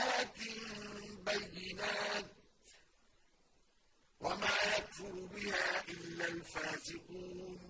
آيات بينات وما يكفر بها إلا الفاسقون.